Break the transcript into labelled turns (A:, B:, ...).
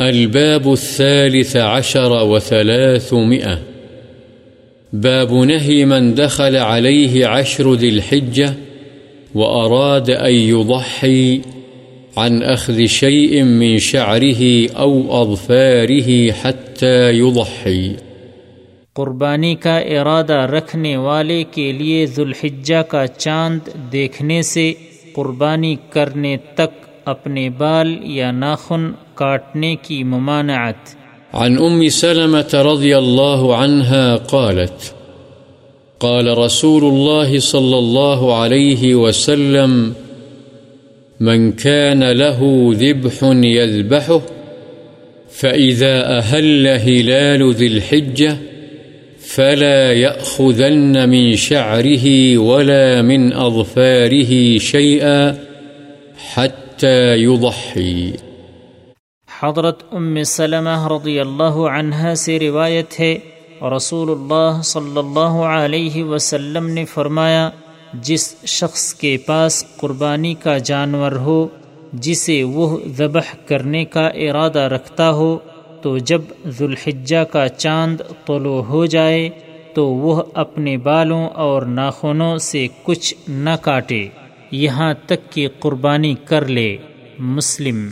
A: الباب الثالث عشر وثلاثمئة باب نهي من دخل عليه عشر ذي الحجة وأراد أن يضحي عن أخذ شيء من شعره أو أظفاره حتى يضحي.
B: قربانی کا ارادہ رکھنے والے کے لیے ذوالحجہ کا چاند دیکھنے سے قربانی کرنے تک اپنے بال یا ناخن کاٹنے کی ممانعت۔
A: عن أم سلمة رضي الله عنها قالت، قال رسول الله صلى الله عليه وسلم، من كان له ذبح يذبحه فإذا أهل هلال ذي الحجة، فلا يأخذن من شعره ولا من أظفاره شيئا حتى يضحي
B: حضرت ام سلمہ رضی اللہ عنہ سے روایت ہے رسول اللہ صلی اللہ علیہ وسلم نے فرمایا، جس شخص کے پاس قربانی کا جانور ہو، جسے وہ ذبح کرنے کا ارادہ رکھتا ہو، تو جب ذوالحجہ کا چاند طلوع ہو جائے، تو وہ اپنے بالوں اور ناخنوں سے کچھ نہ کاٹے۔ یہاں تک کہ قربانی کر لے۔ مسلم